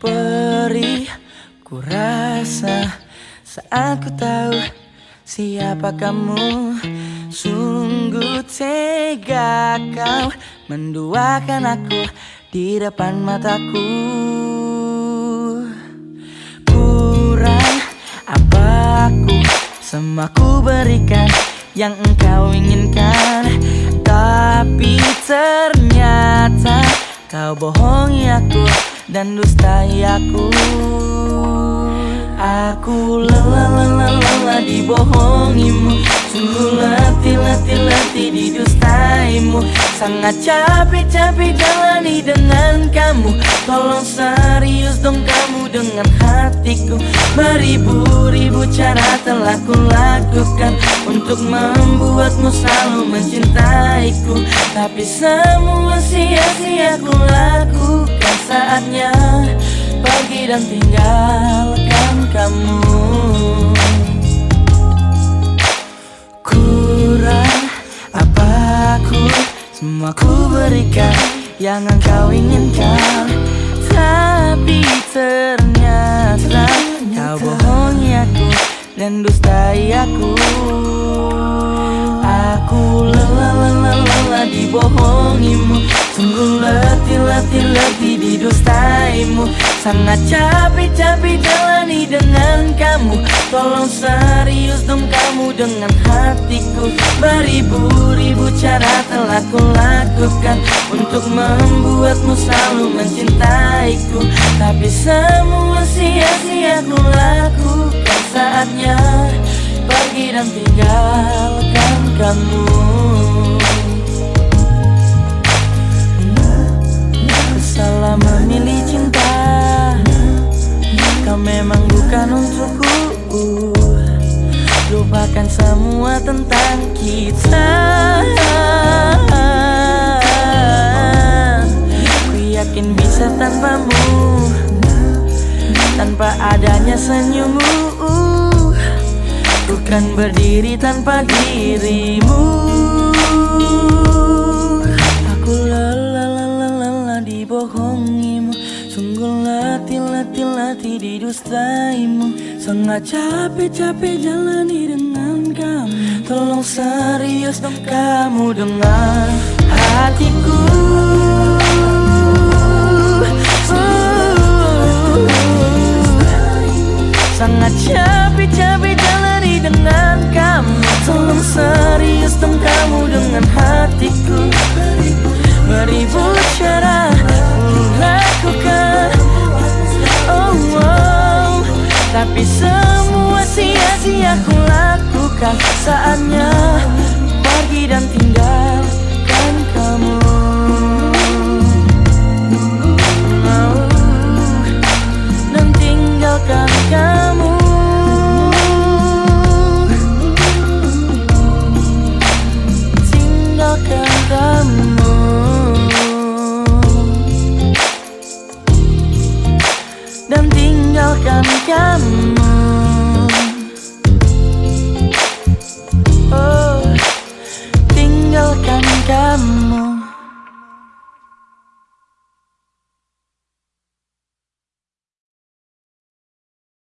perih. Ku rasa saat ku tahu siapa kamu Sungguh tega kau menduakan aku di depan mataku. Kurang apa aku semua ku berikan yang engkau inginkan. Tapi ternyata kau bohongi aku dan dustai aku Aku lelah lelah lelah dibohongimu. Sungguh letih letih letih didustaimu Sangat capek capek jalani dengan kamu. Tolong serius dong kamu dengan hatiku. Beribu-ribu cara telah kulakukan Untuk membuatmu selalu mencintaiku. Tapi semua sia-sia ku lakukan saatnya Pergi dan tinggalkan kamu. Kurang apa aku Semua ku berikan yang engkau inginkan. Tapi ternyata kau bohongi aku dan dustai aku. Aku lelah lelah lelah dibohongimu. Sungguh letih letih letih Sangat capek capek jalani dengan kamu. Tolong serius dong kamu dengan hatiku. Beribu-ribu cara telah kulakukan Untuk membuatmu selalu mencintaiku. Tapi semua sia-sia ku lakukan Saatnya Lupakan semua tentang kita. Ku yakin bisa tanpamu Tanpa adanya senyummu. Bukan berdiri tanpa dirimu letih didustaimu Sangat capek capek jalani dengan kamu. Tolong serius dong kamu dengan hatiku. Sangat capek-capek jalani dengan kamu. Tolong serius dong kamu dengan hatiku. Beribu cara Tapi semua sia-sia ku lakukan Saatnya pergi dan tinggalkan kamu.